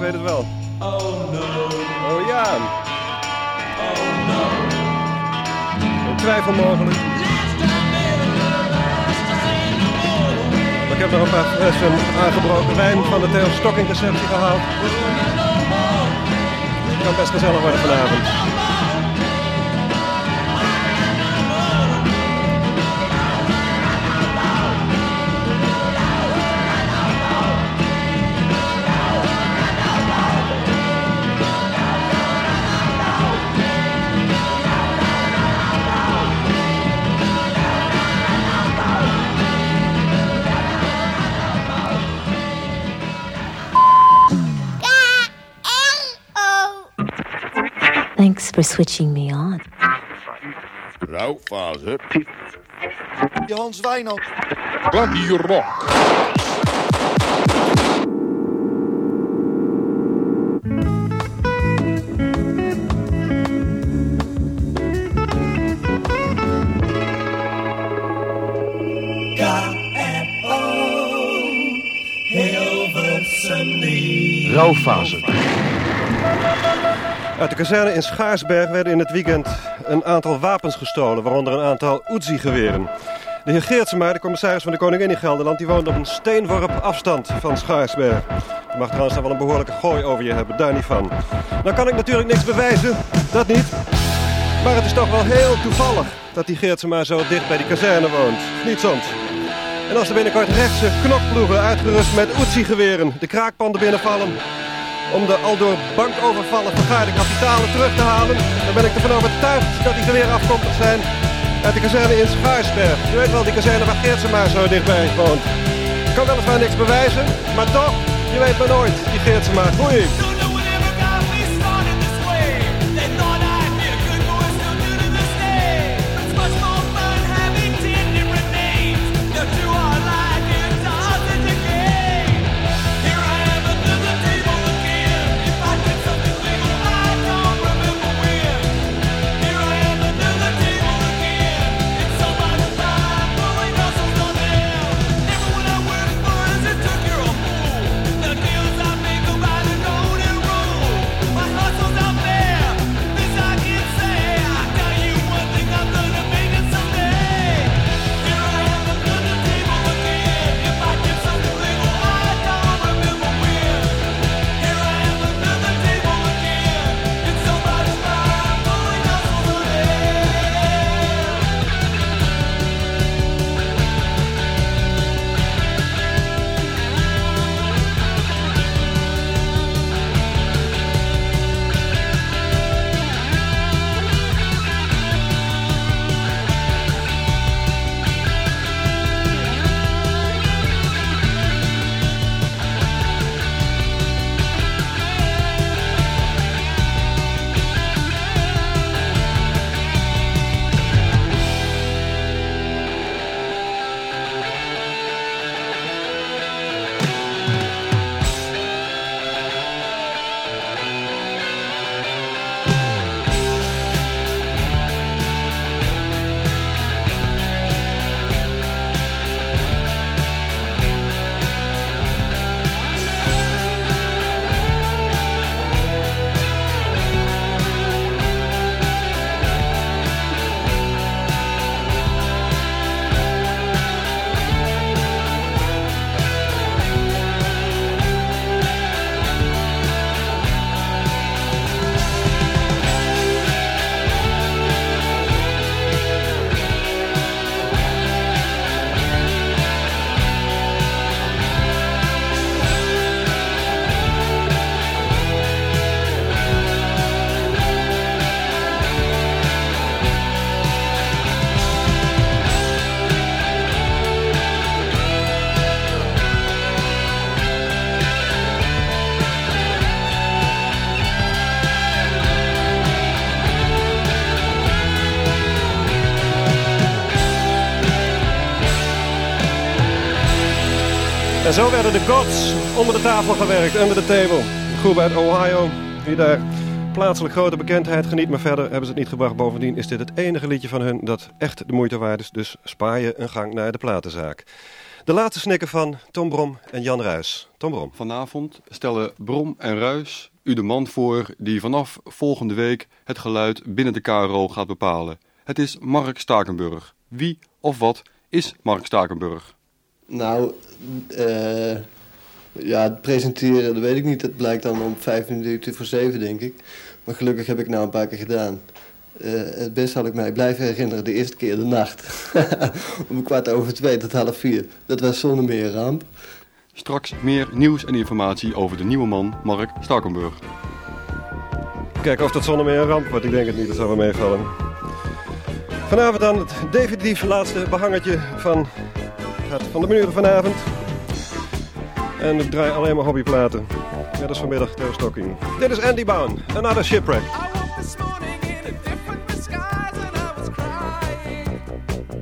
ik weet het wel. Oh no. Oh ja. Oh no. Een twijfel mogelijk. Ik heb nog een paar flessen aangebroken wijn van de Theo Stocking receptie gehaald. Het kan best gezellig worden vanavond. Thanks for switching me on. Rouwfase. Hans Wijnald. Radio Rock. Uit de kazerne in Schaarsberg werden in het weekend een aantal wapens gestolen, waaronder een aantal Uzi-geweren. De heer de commissaris van de Koningin in Gelderland, die woont op een steenworp afstand van Schaarsberg. Je mag trouwens daar wel een behoorlijke gooi over je hebben, daar niet van. Nou kan ik natuurlijk niks bewijzen, dat niet. Maar het is toch wel heel toevallig dat die Geertsema zo dicht bij die kazerne woont. Niet soms. En als er binnenkort rechtse knokploegen uitgerust met Uzi-geweren de kraakpanden binnenvallen om de al door bankovervallen vergaarde kapitalen terug te halen, dan ben ik ervan overtuigd dat die geweren afkomstig zijn uit de kazerne in Schaarsberg. Je weet wel, die kazerne waar Geertsema zo dichtbij woont. Ik kan weliswaar niks bewijzen, maar toch, je weet maar nooit, die Geertsema. Goeie. En zo werden de gods onder de tafel gewerkt, under the table. De groep uit Ohio, die daar plaatselijk grote bekendheid geniet, maar verder hebben ze het niet gebracht. Bovendien is dit het enige liedje van hun dat echt de moeite waard is, dus spaar je een gang naar de platenzaak. De laatste snikken van Tom Brom en Jan Ruis. Tom Brom. Vanavond stellen Brom en Ruis u de man voor die vanaf volgende week het geluid binnen de KRO gaat bepalen. Het is Mark Stakenburg. Wie of wat is Mark Stakenburg? Nou, eh ja, het presenteren, dat weet ik niet. Dat blijkt dan om vijf minuten voor zeven, denk ik. Maar gelukkig heb ik nou een paar keer gedaan. Eh, het best had ik mij blijven herinneren de eerste keer de nacht. om kwart over twee tot half vier. Dat was zonder meer een ramp. Straks meer nieuws en informatie over de nieuwe man Mark Stakenburg. Kijken of dat zonder meer een ramp wordt. Ik denk het niet, dat zou wel meevallen. Vanavond dan het definitief laatste behangetje van, het, van de muren vanavond. En ik draai alleen maar hobbyplaten. Net als vanmiddag Theo Stocking. Dit is Andy Bown, Another Shipwreck.